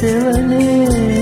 silliness